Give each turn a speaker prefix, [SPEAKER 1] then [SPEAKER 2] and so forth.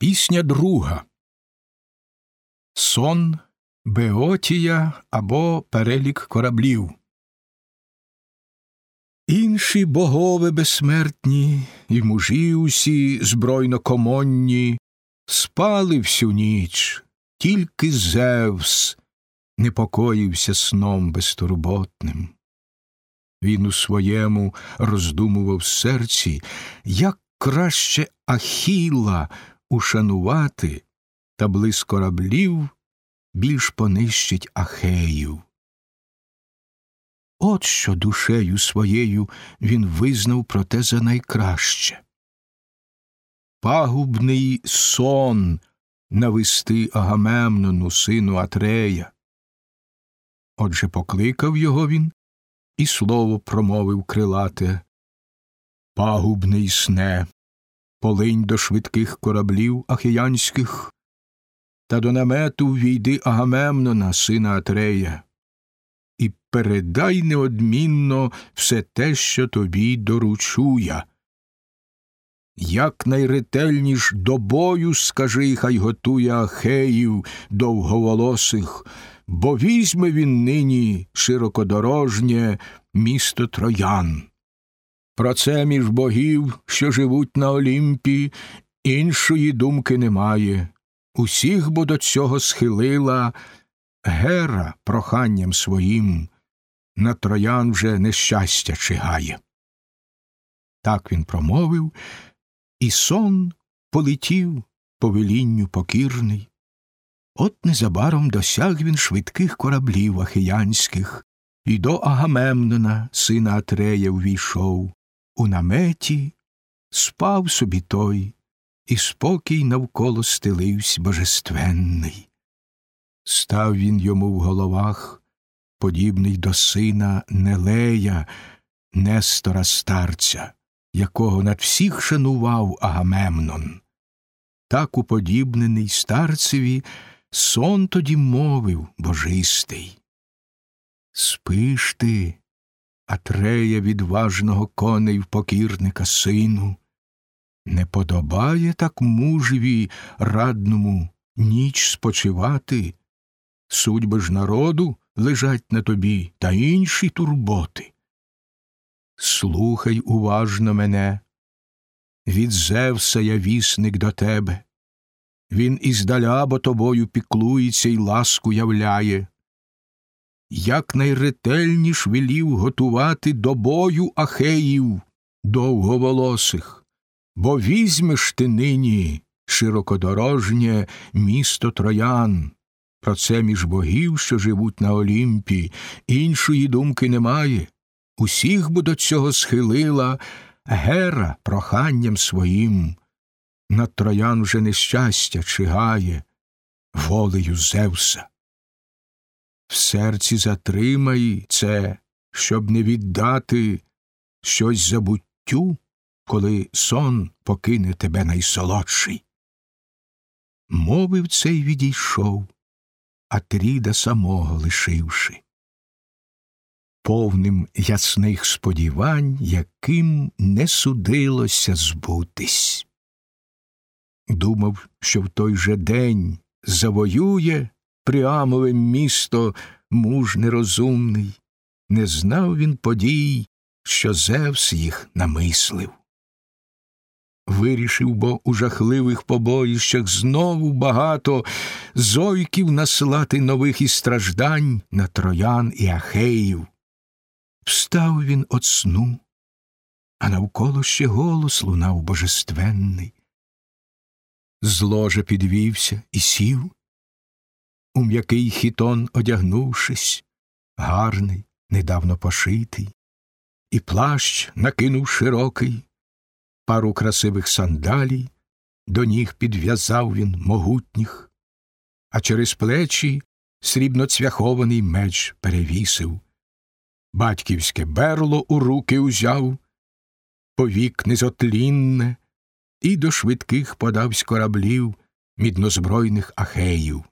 [SPEAKER 1] Пісня друга Сон Беотія або Перелік кораблів. Інші богове безсмертні і мужі усі збройно комонні спали всю ніч, тільки Зевс непокоївся сном безтурботним. Він у своєму роздумував серці, як краще Ахіла ушанувати та близь кораблів більш понищить Ахеїв. От що душею своєю він визнав про те за найкраще. Пагубний сон навести Агамемнону, сину Атрея. Отже покликав його він і слово промовив крилате. Пагубний сне, полинь до швидких кораблів ахіянських, та до намету війди Агамемнона, сина Атрея, і передай неодмінно все те, що тобі доручуя. Як найретельніш до бою, скажи, хай готує Ахеїв довговолосих, бо візьме він нині широкодорожнє місто Троян. Про це між богів, що живуть на Олімпі, іншої думки немає. Усіх бо до цього схилила Гера проханням своїм, на троян вже нещастя чигає. Так він промовив, і сон полетів по велінню покірний. От незабаром досяг він швидких кораблів ахіянських, і до Агамемнона, сина Атрея, увійшов. У наметі спав собі той, і спокій навколо стелився божественний. Став він йому в головах, подібний до сина Нелея, Нестора старця, якого над всіх шанував Агамемнон. Так уподібнений старцеві сон тоді мовив божистий. Спиш ти, Атрея відважного коней в покірника сину. Не подобає так мужеві радному ніч спочивати, судьби ж народу лежать на тобі та інші турботи. Слухай уважно мене, від Зевса я вісник до тебе. Він іздаля бо тобою піклується й ласку являє як найретельніш велів готувати до бою ахеїв довговолосих, бо візьмеш ти нині широкодорожнє місто троян. Про це між богів, що живуть на Олімпі, іншої думки немає. Усіх бо до цього схилила гера проханням своїм. Над троян вже нещастя чигає волею Зевса в серці затримай це, щоб не віддати щось забуттю, коли сон покине тебе найсолодший. Мовив цей відійшов, а Тріда самого лишивши. Повним ясних сподівань, яким не судилося збутись. Думав, що в той же день завоює Пріамове місто муж нерозумний, не знав він подій, що Зевс їх намислив. Вирішив бо у жахливих побоїщах знову багато зойків наслати нових і страждань на троян і ахеїв. Встав він от сну, а навколо ще голос лунав божественний. З ложа підвівся і сів у м'який хітон одягнувшись, гарний, недавно пошитий, і плащ накинув широкий, пару красивих сандалій, до ніг підв'язав він могутніх, а через плечі срібно цвяхований меч перевісив, батьківське берло у руки узяв, повік незотлінне, і до швидких подавсь кораблів міднозбройних ахеїв